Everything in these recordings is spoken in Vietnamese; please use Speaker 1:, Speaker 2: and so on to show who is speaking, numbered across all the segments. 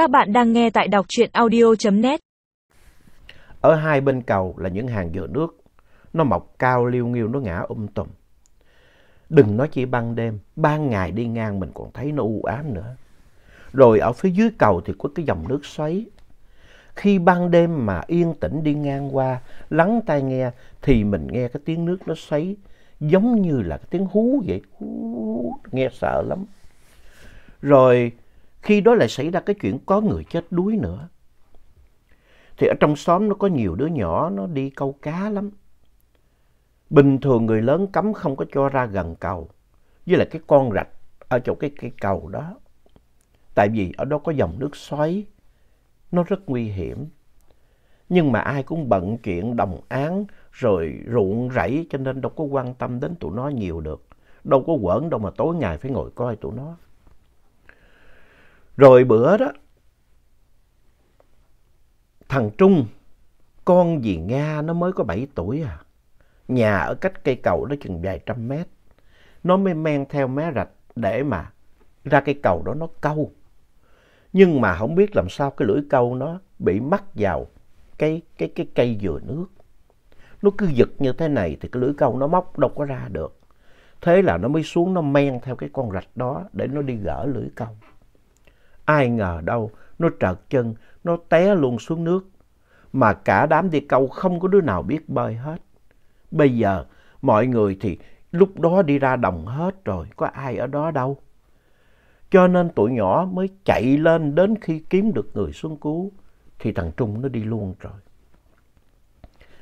Speaker 1: Các bạn đang nghe tại đọc truyện audio.net.
Speaker 2: Ở hai bên cầu là những hàng dừa nước. Nó mọc cao liêu nghiêu nó ngã um tùm. Đừng nói chỉ ban đêm, ban ngày đi ngang mình còn thấy nó u ám nữa. Rồi ở phía dưới cầu thì có cái dòng nước xoáy. Khi ban đêm mà yên tĩnh đi ngang qua, lắng tai nghe thì mình nghe cái tiếng nước nó xoáy giống như là cái tiếng hú vậy. Hú, nghe sợ lắm. Rồi khi đó lại xảy ra cái chuyện có người chết đuối nữa. Thì ở trong xóm nó có nhiều đứa nhỏ, nó đi câu cá lắm. Bình thường người lớn cấm không có cho ra gần cầu. Với lại cái con rạch ở chỗ cái cây cầu đó. Tại vì ở đó có dòng nước xoáy. Nó rất nguy hiểm. Nhưng mà ai cũng bận chuyện đồng án rồi ruộng rẫy, cho nên đâu có quan tâm đến tụi nó nhiều được. Đâu có quẩn đâu mà tối ngày phải ngồi coi tụi nó. Rồi bữa đó, thằng Trung, con dì Nga nó mới có 7 tuổi à. Nhà ở cách cây cầu đó chừng vài trăm mét. Nó mới men theo mé rạch để mà ra cây cầu đó nó câu. Nhưng mà không biết làm sao cái lưỡi câu nó bị mắc vào cái, cái, cái cây dừa nước. Nó cứ giật như thế này thì cái lưỡi câu nó móc đâu có ra được. Thế là nó mới xuống nó men theo cái con rạch đó để nó đi gỡ lưỡi câu. Ai ngờ đâu, nó trợt chân, nó té luôn xuống nước. Mà cả đám đi câu không có đứa nào biết bơi hết. Bây giờ, mọi người thì lúc đó đi ra đồng hết rồi, có ai ở đó đâu. Cho nên tụi nhỏ mới chạy lên đến khi kiếm được người xuống cứu, thì thằng Trung nó đi luôn rồi.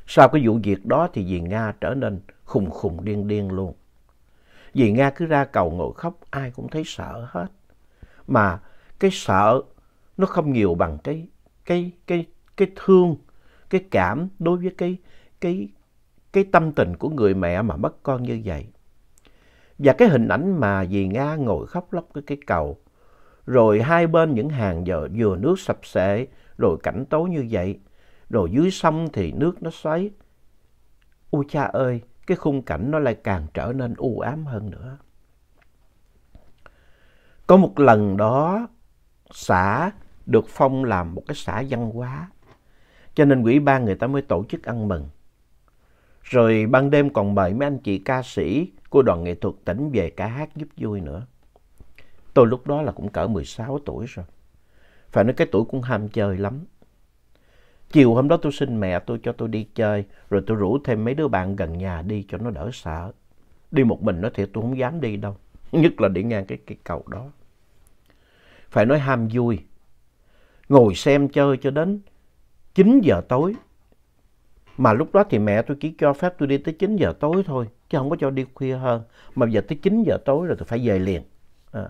Speaker 2: Sau cái vụ việc đó thì dì Nga trở nên khùng khùng điên điên luôn. Dì Nga cứ ra cầu ngồi khóc, ai cũng thấy sợ hết. Mà cái sợ nó không nhiều bằng cái cái cái cái thương, cái cảm đối với cái cái cái tâm tình của người mẹ mà mất con như vậy. Và cái hình ảnh mà dì Nga ngồi khóc lóc cái cái cầu, rồi hai bên những hàng giờ dừa nước sập sệ, rồi cảnh tối như vậy, rồi dưới sông thì nước nó xoáy. Ôi cha ơi, cái khung cảnh nó lại càng trở nên u ám hơn nữa. Có một lần đó, xã được phong làm một cái xã văn hóa. Cho nên quỹ ban người ta mới tổ chức ăn mừng. Rồi ban đêm còn mời mấy anh chị ca sĩ của đoàn nghệ thuật tỉnh về ca hát giúp vui nữa. Tôi lúc đó là cũng cỡ 16 tuổi rồi. Phải nói cái tuổi cũng ham chơi lắm. Chiều hôm đó tôi xin mẹ tôi cho tôi đi chơi, rồi tôi rủ thêm mấy đứa bạn gần nhà đi cho nó đỡ sợ. Đi một mình nó thì tôi không dám đi đâu, nhất là đi ngang cái cây cầu đó phải nói ham vui. Ngồi xem chơi cho đến 9 giờ tối. Mà lúc đó thì mẹ tôi chỉ cho phép tôi đi tới 9 giờ tối thôi, chứ không có cho đi khuya hơn. Mà giờ tới 9 giờ tối rồi tôi phải về liền. À.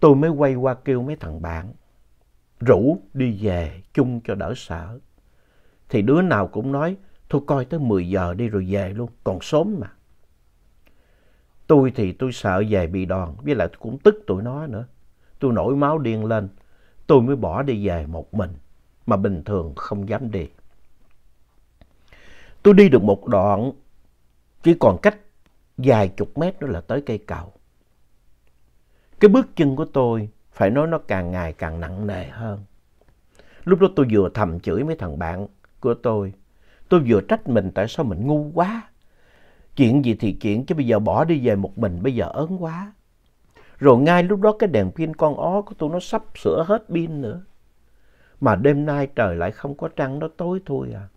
Speaker 2: Tôi mới quay qua kêu mấy thằng bạn, rủ đi về chung cho đỡ sợ. Thì đứa nào cũng nói, thôi coi tới 10 giờ đi rồi về luôn, còn sớm mà. Tôi thì tôi sợ về bị đòn, với lại tôi cũng tức tụi nó nữa. Tôi nổi máu điên lên, tôi mới bỏ đi về một mình, mà bình thường không dám đi. Tôi đi được một đoạn, chỉ còn cách vài chục mét nữa là tới cây cầu. Cái bước chân của tôi, phải nói nó càng ngày càng nặng nề hơn. Lúc đó tôi vừa thầm chửi mấy thằng bạn của tôi. Tôi vừa trách mình tại sao mình ngu quá. Chuyện gì thì chuyện chứ bây giờ bỏ đi về một mình bây giờ ớn quá. Rồi ngay lúc đó cái đèn pin con ó của tôi nó sắp sửa hết pin nữa. Mà đêm nay trời lại không có trăng nó tối thôi à.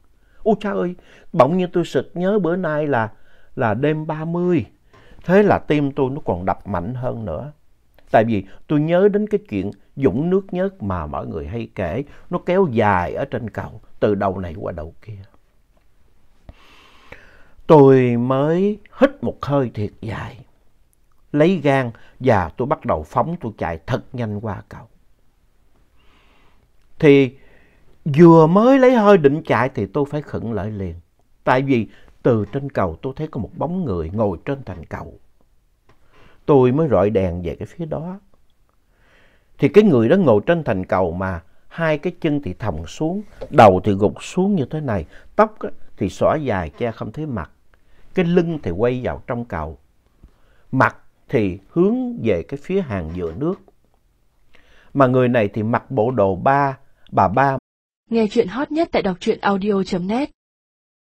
Speaker 2: Ôi cha ơi, bỗng nhiên tôi sực nhớ bữa nay là là đêm 30. Thế là tim tôi nó còn đập mạnh hơn nữa. Tại vì tôi nhớ đến cái chuyện dũng nước nhớt mà mọi người hay kể. Nó kéo dài ở trên cầu, từ đầu này qua đầu kia. Tôi mới hít một hơi thiệt dài, lấy gan và tôi bắt đầu phóng tôi chạy thật nhanh qua cầu. Thì vừa mới lấy hơi định chạy thì tôi phải khựng lại liền. Tại vì từ trên cầu tôi thấy có một bóng người ngồi trên thành cầu. Tôi mới rọi đèn về cái phía đó. Thì cái người đó ngồi trên thành cầu mà hai cái chân thì thòng xuống, đầu thì gục xuống như thế này, tóc thì xõa dài che không thấy mặt cái lưng thì quay vào trong cầu, mặt thì hướng về cái phía hàng dừa nước. Mà người này thì mặc bộ đồ ba, bà ba.
Speaker 1: Nghe chuyện hot nhất tại đọc truyện audio.net